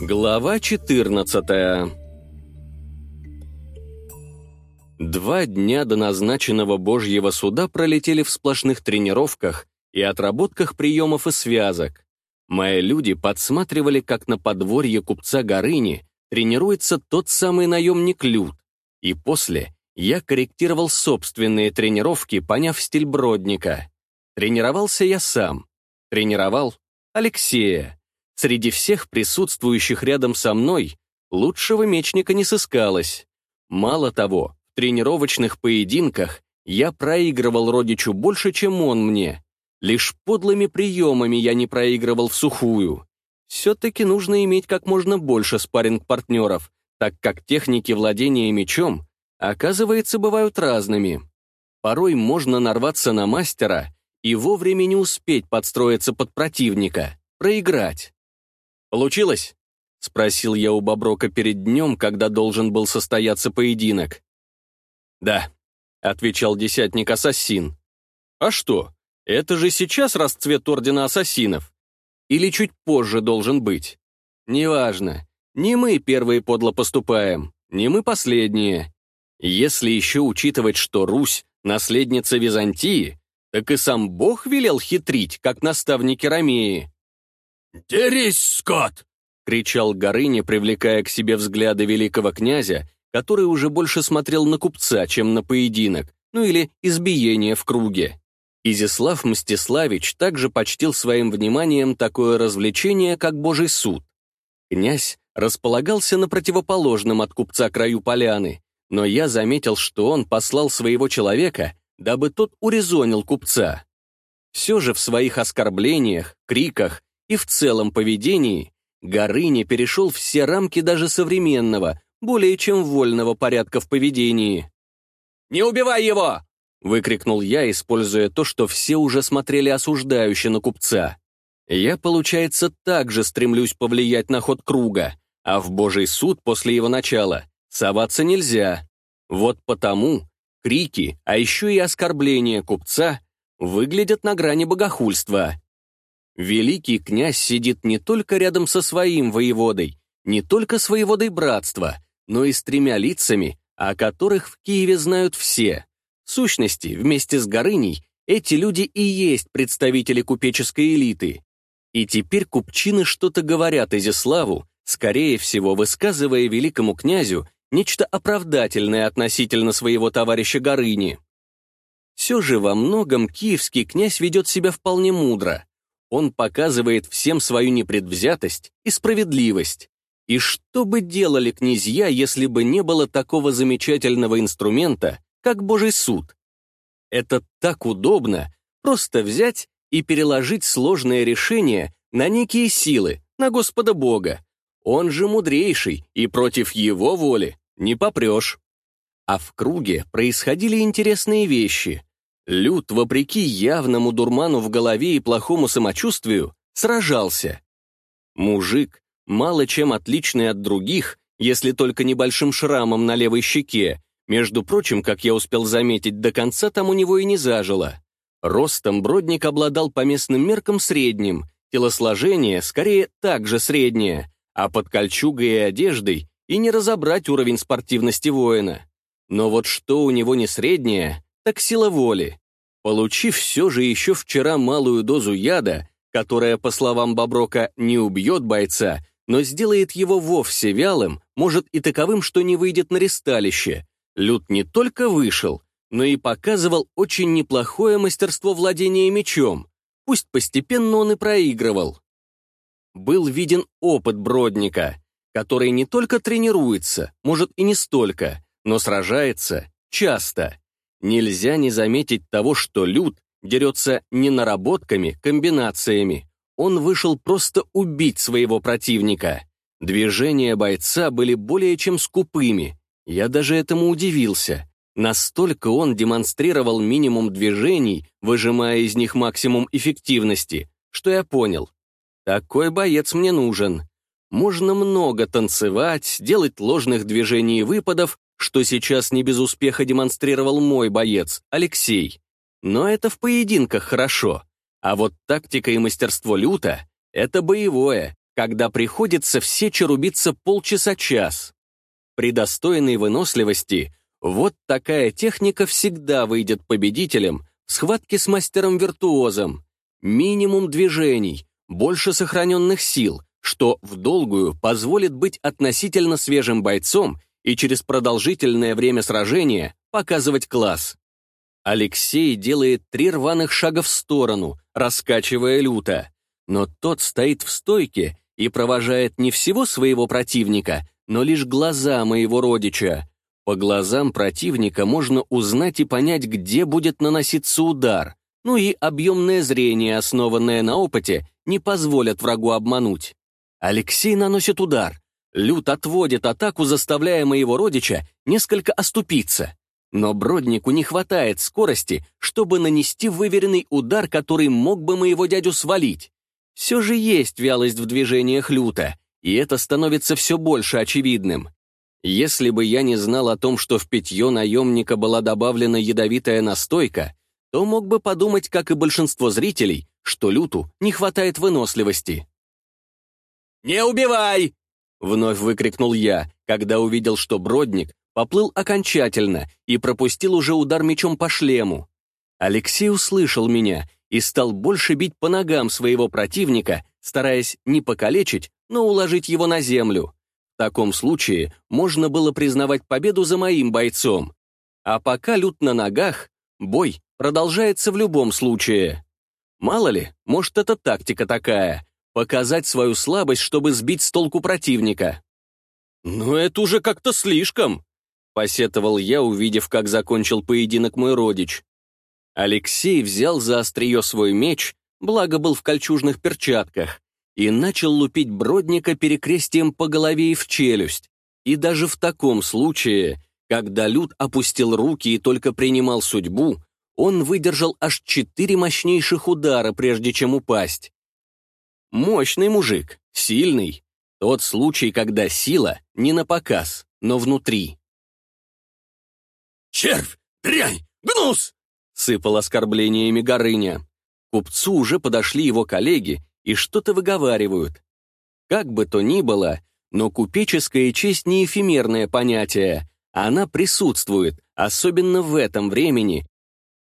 Глава 14 Два дня до назначенного Божьего суда пролетели в сплошных тренировках и отработках приемов и связок. Мои люди подсматривали, как на подворье купца Горыни тренируется тот самый наемник Люд, и после я корректировал собственные тренировки, поняв стиль Бродника. Тренировался я сам. Тренировал Алексея. Среди всех присутствующих рядом со мной лучшего мечника не сыскалось. Мало того, в тренировочных поединках я проигрывал родичу больше, чем он мне. Лишь подлыми приемами я не проигрывал в сухую. Все-таки нужно иметь как можно больше спарринг-партнеров, так как техники владения мечом, оказывается, бывают разными. Порой можно нарваться на мастера и вовремя не успеть подстроиться под противника, проиграть. «Получилось?» — спросил я у Боброка перед днем, когда должен был состояться поединок. «Да», — отвечал десятник Ассасин. «А что, это же сейчас расцвет Ордена Ассасинов? Или чуть позже должен быть? Неважно. Не мы первые подло поступаем, не мы последние. Если еще учитывать, что Русь — наследница Византии, так и сам Бог велел хитрить, как наставники Ромеи. «Дерись, скот!» — кричал Горыня, привлекая к себе взгляды великого князя, который уже больше смотрел на купца, чем на поединок, ну или избиение в круге. Изяслав Мстиславич также почтил своим вниманием такое развлечение, как Божий суд. Князь располагался на противоположном от купца краю поляны, но я заметил, что он послал своего человека, дабы тот урезонил купца. Все же в своих оскорблениях, криках и в целом поведении Горыня перешел все рамки даже современного, более чем вольного порядка в поведении. «Не убивай его!» — выкрикнул я, используя то, что все уже смотрели осуждающе на купца. Я, получается, также стремлюсь повлиять на ход круга, а в Божий суд после его начала соваться нельзя. Вот потому крики, а еще и оскорбления купца выглядят на грани богохульства. Великий князь сидит не только рядом со своим воеводой, не только с воеводой братства, но и с тремя лицами, о которых в Киеве знают все. В сущности, вместе с Горыней, эти люди и есть представители купеческой элиты. И теперь купчины что-то говорят Изяславу, скорее всего, высказывая великому князю нечто оправдательное относительно своего товарища Горыни. Все же во многом киевский князь ведет себя вполне мудро. Он показывает всем свою непредвзятость и справедливость. И что бы делали князья, если бы не было такого замечательного инструмента, как Божий суд? Это так удобно, просто взять и переложить сложное решение на некие силы, на Господа Бога. Он же мудрейший, и против его воли не попрешь. А в круге происходили интересные вещи. Люд, вопреки явному дурману в голове и плохому самочувствию, сражался. Мужик, мало чем отличный от других, если только небольшим шрамом на левой щеке, между прочим, как я успел заметить, до конца там у него и не зажило. Ростом Бродник обладал по местным меркам средним, телосложение скорее также среднее, а под кольчугой и одеждой и не разобрать уровень спортивности воина. Но вот что у него не среднее, так сила воли. Получив все же еще вчера малую дозу яда, которая, по словам Боброка, не убьет бойца, но сделает его вовсе вялым, может и таковым, что не выйдет на ресталище, Люд не только вышел, но и показывал очень неплохое мастерство владения мечом, пусть постепенно он и проигрывал. Был виден опыт Бродника, который не только тренируется, может и не столько, но сражается часто. Нельзя не заметить того, что Люд дерется не наработками, комбинациями. Он вышел просто убить своего противника. Движения бойца были более чем скупыми. Я даже этому удивился. Настолько он демонстрировал минимум движений, выжимая из них максимум эффективности, что я понял. Такой боец мне нужен. Можно много танцевать, делать ложных движений и выпадов, что сейчас не без успеха демонстрировал мой боец, Алексей. Но это в поединках хорошо. А вот тактика и мастерство люта — это боевое, когда приходится все черубиться полчаса-час. При достойной выносливости вот такая техника всегда выйдет победителем в схватке с мастером-виртуозом. Минимум движений, больше сохраненных сил, что в долгую позволит быть относительно свежим бойцом и через продолжительное время сражения показывать класс. Алексей делает три рваных шага в сторону, раскачивая люто. Но тот стоит в стойке и провожает не всего своего противника, но лишь глаза моего родича. По глазам противника можно узнать и понять, где будет наноситься удар. Ну и объемное зрение, основанное на опыте, не позволят врагу обмануть. Алексей наносит удар. Лют отводит атаку, заставляя моего родича несколько оступиться. Но Броднику не хватает скорости, чтобы нанести выверенный удар, который мог бы моего дядю свалить. Все же есть вялость в движениях люта, и это становится все больше очевидным. Если бы я не знал о том, что в питье наемника была добавлена ядовитая настойка, то мог бы подумать, как и большинство зрителей, что люту не хватает выносливости. «Не убивай!» — вновь выкрикнул я, когда увидел, что Бродник поплыл окончательно и пропустил уже удар мечом по шлему. Алексей услышал меня и стал больше бить по ногам своего противника, стараясь не покалечить, но уложить его на землю. В таком случае можно было признавать победу за моим бойцом. А пока лют на ногах, бой продолжается в любом случае. Мало ли, может, это тактика такая — показать свою слабость, чтобы сбить с толку противника. «Но это уже как-то слишком», — посетовал я, увидев, как закончил поединок мой родич. Алексей взял за острие свой меч, благо был в кольчужных перчатках, и начал лупить Бродника перекрестием по голове и в челюсть. И даже в таком случае, когда Люд опустил руки и только принимал судьбу, он выдержал аж четыре мощнейших удара, прежде чем упасть. Мощный мужик, сильный. Тот случай, когда сила не на показ, но внутри. «Червь! Дрянь! Гнус!» Сыпал оскорблениями Горыня. Купцу уже подошли его коллеги и что-то выговаривают. Как бы то ни было, но купеческая честь не эфемерное понятие, она присутствует, особенно в этом времени,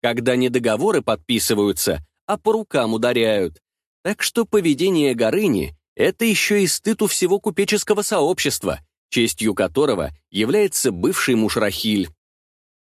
когда не договоры подписываются, а по рукам ударяют. Так что поведение Горыни — это еще и стыд у всего купеческого сообщества, честью которого является бывший муж Рахиль.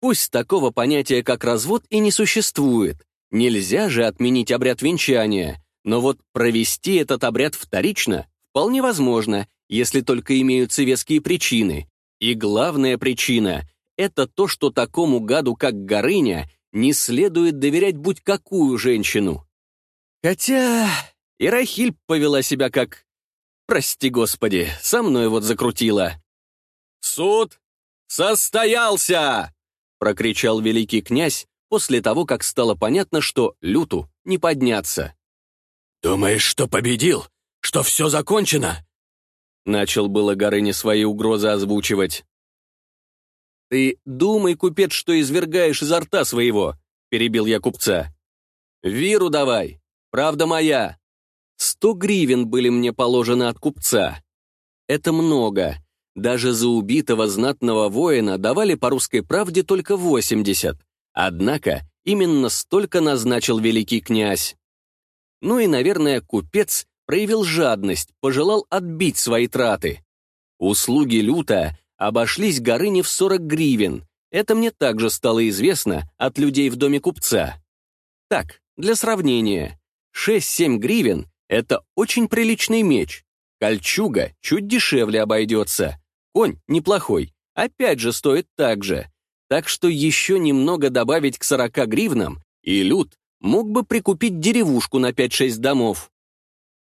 Пусть такого понятия, как развод, и не существует. Нельзя же отменить обряд венчания, но вот провести этот обряд вторично вполне возможно, если только имеются веские причины. И главная причина — это то, что такому гаду, как Горыня, не следует доверять будь какую женщину. Хотя и Рахиль повела себя как... Прости господи, со мной вот закрутила. «Суд состоялся!» прокричал великий князь после того, как стало понятно, что люту не подняться. «Думаешь, что победил? Что все закончено?» Начал было Горыня свои угрозы озвучивать. «Ты думай, купец, что извергаешь изо рта своего», — перебил я купца. «Виру давай, правда моя. Сто гривен были мне положены от купца. Это много, даже за убитого знатного воина давали по русской правде только 80. Однако именно столько назначил великий князь. Ну и, наверное, купец проявил жадность, пожелал отбить свои траты. Услуги люта обошлись Горыне в 40 гривен. Это мне также стало известно от людей в доме купца. Так, для сравнения, 6-7 гривен — это очень приличный меч. Кольчуга чуть дешевле обойдется. Конь неплохой, опять же стоит так же. Так что еще немного добавить к 40 гривнам, и Люд мог бы прикупить деревушку на 5-6 домов.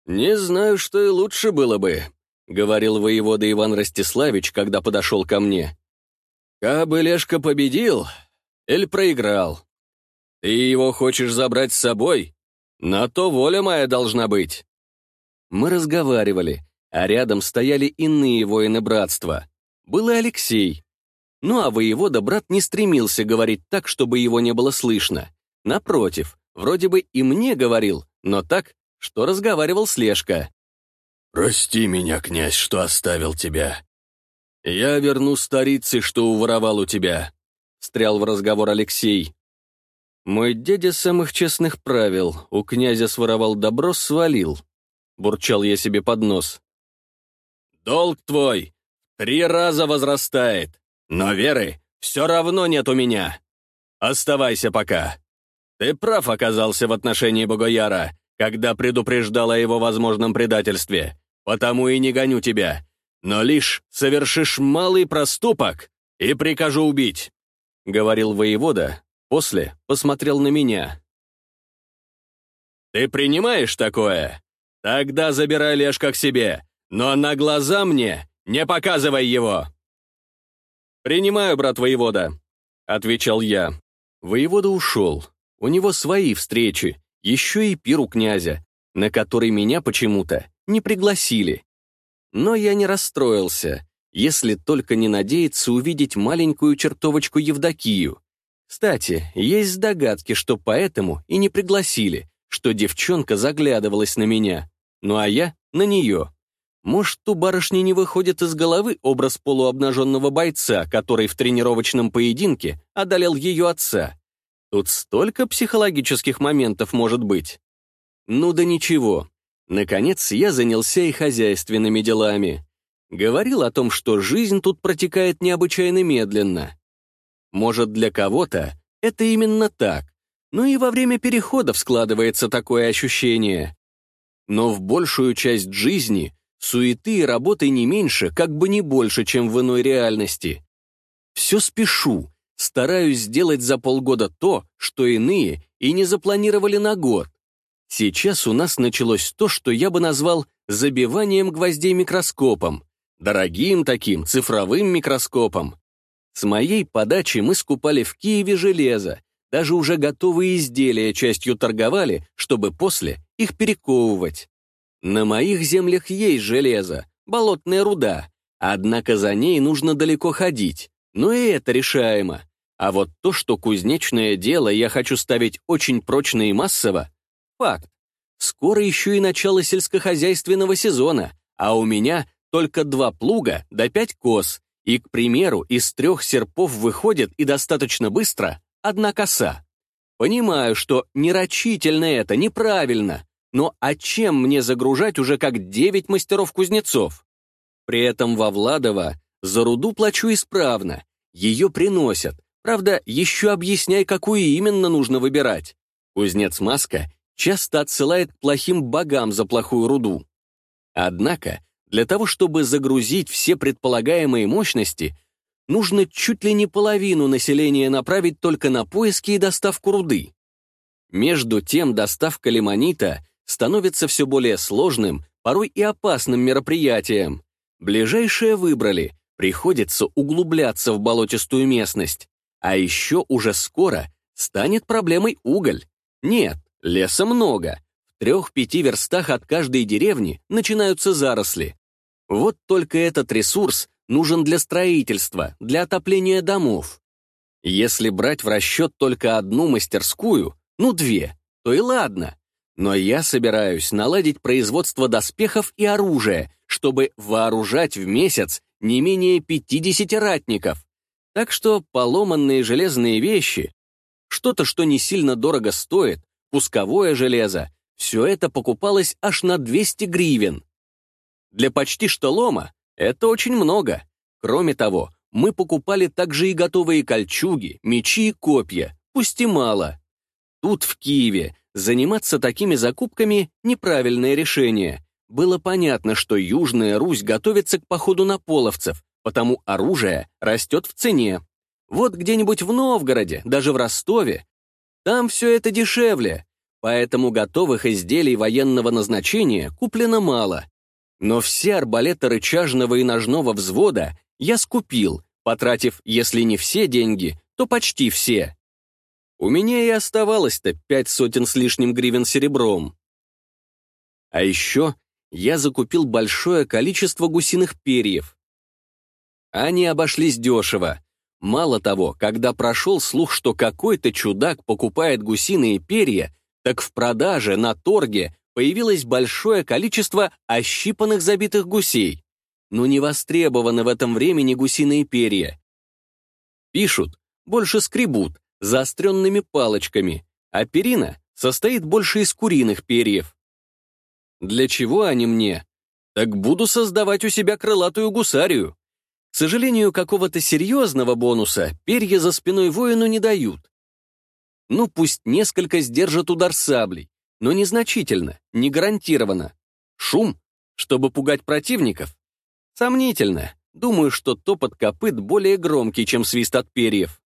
«Не знаю, что и лучше было бы», — говорил воевода Иван Ростиславич, когда подошел ко мне. «Кабы Лешка победил или проиграл? Ты его хочешь забрать с собой? На то воля моя должна быть». Мы разговаривали, а рядом стояли иные воины братства. Был и Алексей. Ну а воевода брат не стремился говорить так, чтобы его не было слышно. Напротив, вроде бы и мне говорил, но так, что разговаривал с Лешка. «Прости меня, князь, что оставил тебя». «Я верну старице, что уворовал у тебя», — встрял в разговор Алексей. «Мой дядя самых честных правил, у князя своровал добро, свалил», — бурчал я себе под нос. «Долг твой три раза возрастает, но веры все равно нет у меня. Оставайся пока. Ты прав оказался в отношении Богояра, когда предупреждал о его возможном предательстве, потому и не гоню тебя, но лишь совершишь малый проступок и прикажу убить», — говорил воевода, после посмотрел на меня. «Ты принимаешь такое? Тогда забирай Лешка к себе, но на глаза мне не показывай его!» «Принимаю, брат воевода», — отвечал я. Воевода ушел. У него свои встречи, еще и пир у князя, на который меня почему-то не пригласили. Но я не расстроился, если только не надеяться увидеть маленькую чертовочку Евдокию. Кстати, есть догадки, что поэтому и не пригласили, что девчонка заглядывалась на меня, ну а я — на нее. Может, у барышни не выходит из головы образ полуобнаженного бойца, который в тренировочном поединке одолел ее отца. Тут столько психологических моментов может быть. Ну да ничего, Наконец, я занялся и хозяйственными делами. Говорил о том, что жизнь тут протекает необычайно медленно. Может, для кого-то это именно так, но и во время переходов складывается такое ощущение. Но в большую часть жизни суеты и работы не меньше, как бы не больше, чем в иной реальности. Все спешу, стараюсь сделать за полгода то, что иные и не запланировали на год. Сейчас у нас началось то, что я бы назвал забиванием гвоздей микроскопом, дорогим таким цифровым микроскопом. С моей подачи мы скупали в Киеве железо, даже уже готовые изделия частью торговали, чтобы после их перековывать. На моих землях есть железо, болотная руда, однако за ней нужно далеко ходить, но и это решаемо. А вот то, что кузнечное дело я хочу ставить очень прочно и массово, Факт. Скоро еще и начало сельскохозяйственного сезона, а у меня только два плуга да пять коз, и, к примеру, из трех серпов выходит и достаточно быстро одна коса. Понимаю, что нерочительно это, неправильно, но а чем мне загружать уже как девять мастеров-кузнецов? При этом во Владово за руду плачу исправно, ее приносят, правда, еще объясняй, какую именно нужно выбирать. Кузнец Маска часто отсылает плохим богам за плохую руду. Однако, для того, чтобы загрузить все предполагаемые мощности, нужно чуть ли не половину населения направить только на поиски и доставку руды. Между тем, доставка лимонита становится все более сложным, порой и опасным мероприятием. Ближайшее выбрали, приходится углубляться в болотистую местность. А еще уже скоро станет проблемой уголь. Нет, Леса много. В трех-пяти верстах от каждой деревни начинаются заросли. Вот только этот ресурс нужен для строительства, для отопления домов. Если брать в расчет только одну мастерскую, ну две, то и ладно. Но я собираюсь наладить производство доспехов и оружия, чтобы вооружать в месяц не менее 50 ратников. Так что поломанные железные вещи, что-то, что не сильно дорого стоит, пусковое железо, все это покупалось аж на 200 гривен. Для почти что лома это очень много. Кроме того, мы покупали также и готовые кольчуги, мечи и копья, пусть и мало. Тут, в Киеве, заниматься такими закупками – неправильное решение. Было понятно, что Южная Русь готовится к походу на половцев, потому оружие растет в цене. Вот где-нибудь в Новгороде, даже в Ростове, там все это дешевле, поэтому готовых изделий военного назначения куплено мало. Но все арбалеты рычажного и ножного взвода я скупил, потратив, если не все деньги, то почти все. У меня и оставалось-то пять сотен с лишним гривен серебром. А еще я закупил большое количество гусиных перьев. Они обошлись дешево, Мало того, когда прошел слух, что какой-то чудак покупает гусиные перья, так в продаже на торге появилось большое количество ощипанных забитых гусей, но не востребованы в этом времени гусиные перья. Пишут, больше скребут, заостренными палочками, а перина состоит больше из куриных перьев. Для чего они мне? Так буду создавать у себя крылатую гусарию. К сожалению, какого-то серьезного бонуса перья за спиной воину не дают. Ну, пусть несколько сдержат удар саблей, но незначительно, не гарантированно. Шум, чтобы пугать противников? Сомнительно. Думаю, что топот копыт более громкий, чем свист от перьев.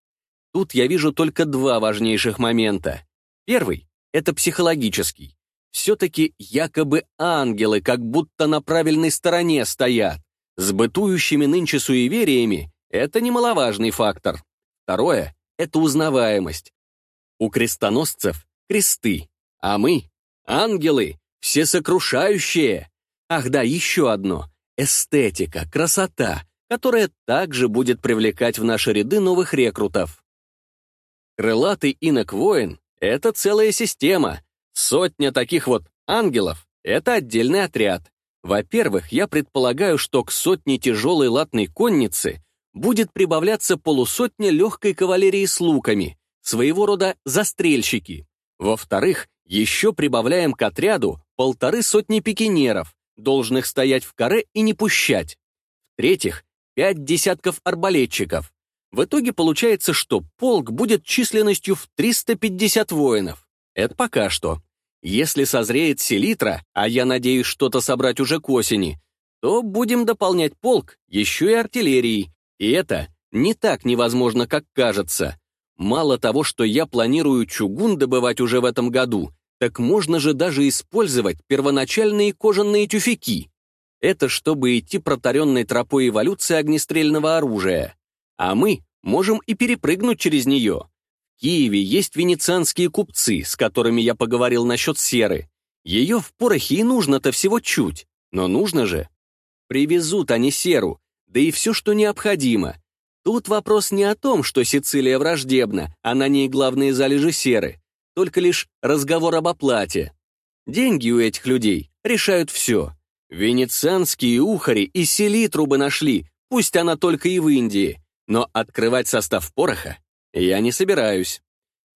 Тут я вижу только два важнейших момента. Первый — это психологический. Все-таки якобы ангелы как будто на правильной стороне стоят. С бытующими нынче суевериями это немаловажный фактор. Второе — это узнаваемость. У крестоносцев — кресты, а мы — ангелы, всесокрушающие. Ах да, еще одно — эстетика, красота, которая также будет привлекать в наши ряды новых рекрутов. Крылатый инок-воин — это целая система. Сотня таких вот ангелов — это отдельный отряд. Во-первых, я предполагаю, что к сотне тяжелой латной конницы будет прибавляться полусотня легкой кавалерии с луками, своего рода застрельщики. Во-вторых, еще прибавляем к отряду полторы сотни пикинеров, должных стоять в каре и не пущать. В-третьих, пять десятков арбалетчиков. В итоге получается, что полк будет численностью в 350 воинов. Это пока что. Если созреет селитра, а я надеюсь что-то собрать уже к осени, то будем дополнять полк еще и артиллерией. И это не так невозможно, как кажется. Мало того, что я планирую чугун добывать уже в этом году, так можно же даже использовать первоначальные кожаные тюфяки. Это чтобы идти протаренной тропой эволюции огнестрельного оружия. А мы можем и перепрыгнуть через нее. В Киеве есть венецианские купцы, с которыми я поговорил насчет серы. Ее в порохе и нужно-то всего чуть, но нужно же. Привезут они серу, да и все, что необходимо. Тут вопрос не о том, что Сицилия враждебна, а на ней главные залежи серы, только лишь разговор об оплате. Деньги у этих людей решают все. Венецианские ухари и селитру бы нашли, пусть она только и в Индии, но открывать состав пороха я не собираюсь.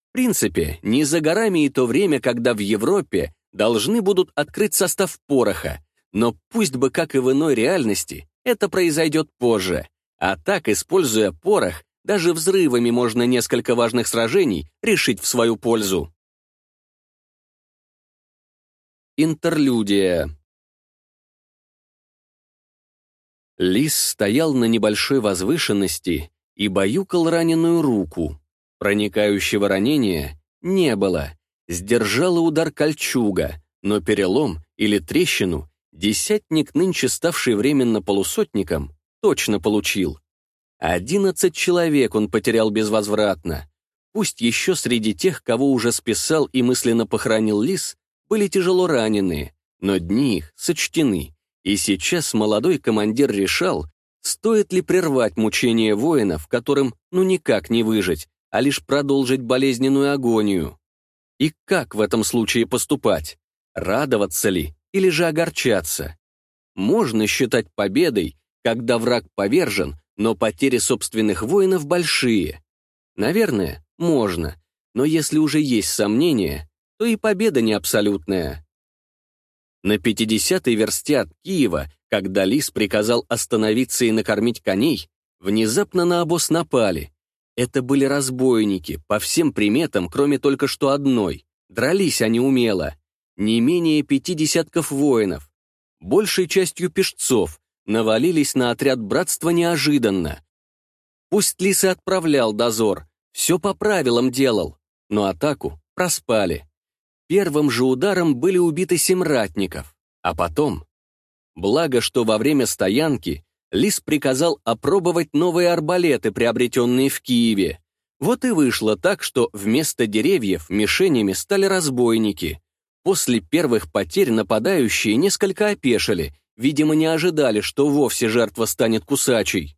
В принципе, не за горами и то время, когда в Европе должны будут открыть состав пороха, но пусть бы, как и в иной реальности, это произойдет позже. А так, используя порох, даже взрывами можно несколько важных сражений решить в свою пользу. Интерлюдия Лис стоял на небольшой возвышенности и баюкал раненую руку. Проникающего ранения не было. Сдержала удар кольчуга, но перелом или трещину десятник, нынче ставший временно полусотником, точно получил. Одиннадцать человек он потерял безвозвратно. Пусть еще среди тех, кого уже списал и мысленно похоронил лис, были тяжело раненые, но дни их сочтены, и сейчас молодой командир решал, стоит ли прервать мучения воинов, которым ну никак не выжить, а лишь продолжить болезненную агонию. И как в этом случае поступать? Радоваться ли или же огорчаться? Можно считать победой, когда враг повержен, но потери собственных воинов большие. Наверное, можно, но если уже есть сомнения, то и победа не абсолютная. На 50-й версте от Киева, когда Лис приказал остановиться и накормить коней, внезапно на обоз напали. Это были разбойники, по всем приметам, кроме только что одной. Дрались они умело. Не менее пяти десятков воинов. Большей частью пешцов, навалились на отряд братства неожиданно. Пусть Лис и отправлял дозор, все по правилам делал, но атаку проспали. Первым же ударом были убиты семь ратников, а потом... Благо, что во время стоянки Лис приказал опробовать новые арбалеты, приобретенные в Киеве. Вот и вышло так, что вместо деревьев мишенями стали разбойники. После первых потерь нападающие несколько опешили Видимо, не ожидали, что вовсе жертва станет кусачей.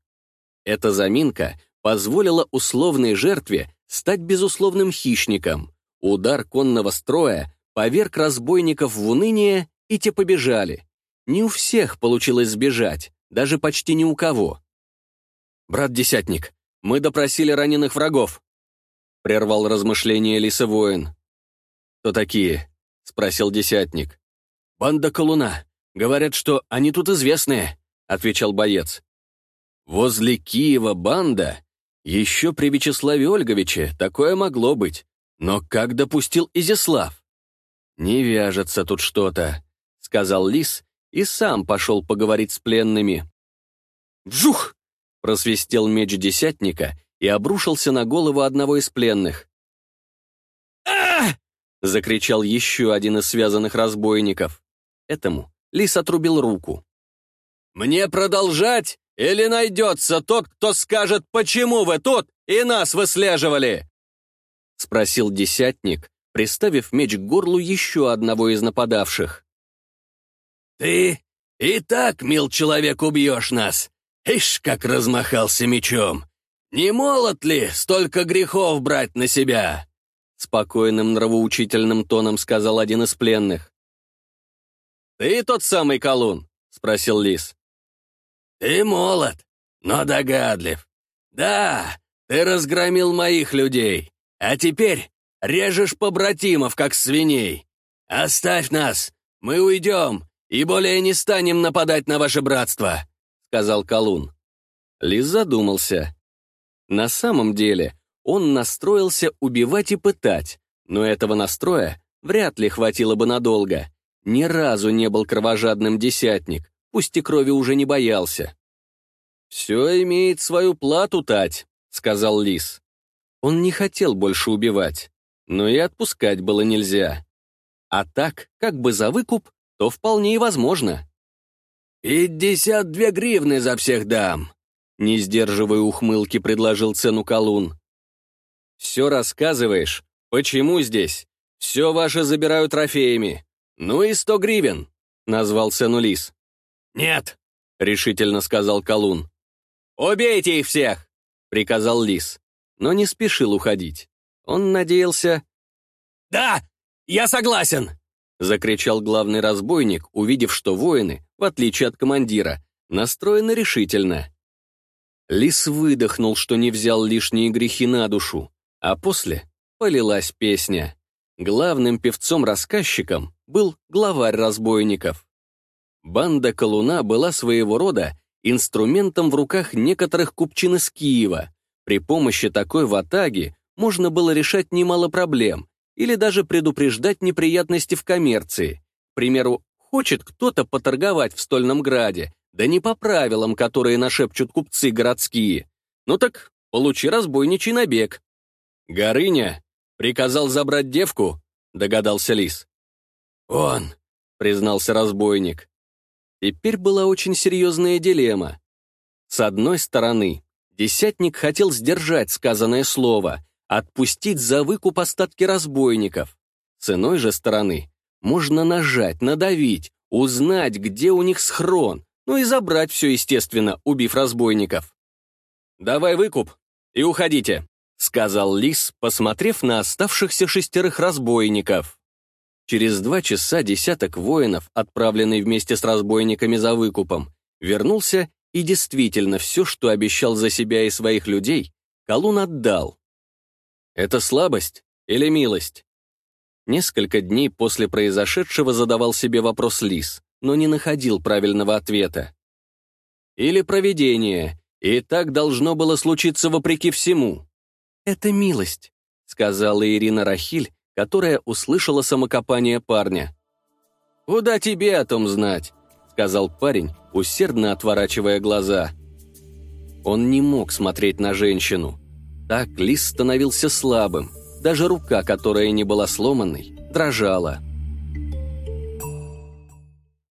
Эта заминка позволила условной жертве стать безусловным хищником. Удар конного строя поверг разбойников в уныние, и те побежали. Не у всех получилось сбежать, даже почти ни у кого. «Брат-десятник, мы допросили раненых врагов», — прервал размышления лисовоин. «Кто такие?» — спросил десятник. «Банда Колуна. Говорят, что они тут известные», — отвечал боец. «Возле Киева банда? Еще при Вячеславе Ольговиче такое могло быть. Но как допустил Изяслав?» «Не вяжется тут что-то», — сказал Лис и сам пошел поговорить с пленными. «Вжух!» — просвистел меч десятника и обрушился на голову одного из пленных. а закричал еще один из связанных разбойников. Этому Лис отрубил руку. «Мне продолжать? Или найдется тот, кто скажет, почему вы тут и нас выслеживали?» Спросил десятник, приставив меч к горлу еще одного из нападавших. «Ты и так, мил человек, убьешь нас. Ишь, как размахался мечом. Не молод ли столько грехов брать на себя?» Спокойным нравоучительным тоном сказал один из пленных. «Ты тот самый колун?» — спросил Лис. «Ты молод, но догадлив. Да, ты разгромил моих людей, а теперь режешь побратимов, как свиней. Оставь нас, мы уйдем и более не станем нападать на ваше братство», — сказал колун. Лис задумался. На самом деле он настроился убивать и пытать, но этого настроя вряд ли хватило бы надолго. Ни разу не был кровожадным десятник, пусть и крови уже не боялся. «Все имеет свою плату, Тать», — сказал Лис. Он не хотел больше убивать, но и отпускать было нельзя. А так, как бы за выкуп, то вполне и возможно. «Пятьдесят две гривны за всех дам», — не сдерживая ухмылки, предложил цену колун. «Все рассказываешь? Почему здесь? Все ваше забирают трофеями. «Ну и сто гривен», — назвал цену лис. «Нет», — решительно сказал Колун. «Убейте их всех!» — приказал лис, но не спешил уходить. Он надеялся... «Да, я согласен!» — закричал главный разбойник, увидев, что воины, в отличие от командира, настроены решительно. Лис выдохнул, что не взял лишние грехи на душу, а после полилась песня. Главным певцом-рассказчиком был главарь разбойников. Банда Колуна была своего рода инструментом в руках некоторых купчин из Киева. При помощи такой ватаги можно было решать немало проблем или даже предупреждать неприятности в коммерции. К примеру, хочет кто-то поторговать в Стольном Граде, да не по правилам, которые нашепчут купцы городские. Ну так получи разбойничий набег. Горыня приказал забрать девку, догадался Лис. «Он», — признался разбойник. Теперь была очень серьезная дилемма. С одной стороны, десятник хотел сдержать сказанное слово, отпустить за выкуп остатки разбойников. С иной же стороны, можно нажать, надавить, узнать, где у них схрон, ну и забрать все, естественно, убив разбойников. «Давай выкуп и уходите», — сказал Лис, посмотрев на оставшихся шестерых разбойников. Через два часа десяток воинов, отправленный вместе с разбойниками за выкупом, вернулся и действительно все, что обещал за себя и своих людей, Колун отдал. Это слабость или милость? Несколько дней после произошедшего задавал себе вопрос Лис, но не находил правильного ответа. Или провидение, и так должно было случиться вопреки всему. «Это милость», — сказала Ирина Рахиль, которая услышала самокопание парня. «Куда тебе о том знать?» — сказал парень, усердно отворачивая глаза. Он не мог смотреть на женщину. Так лис становился слабым. Даже рука, которая не была сломанной, дрожала.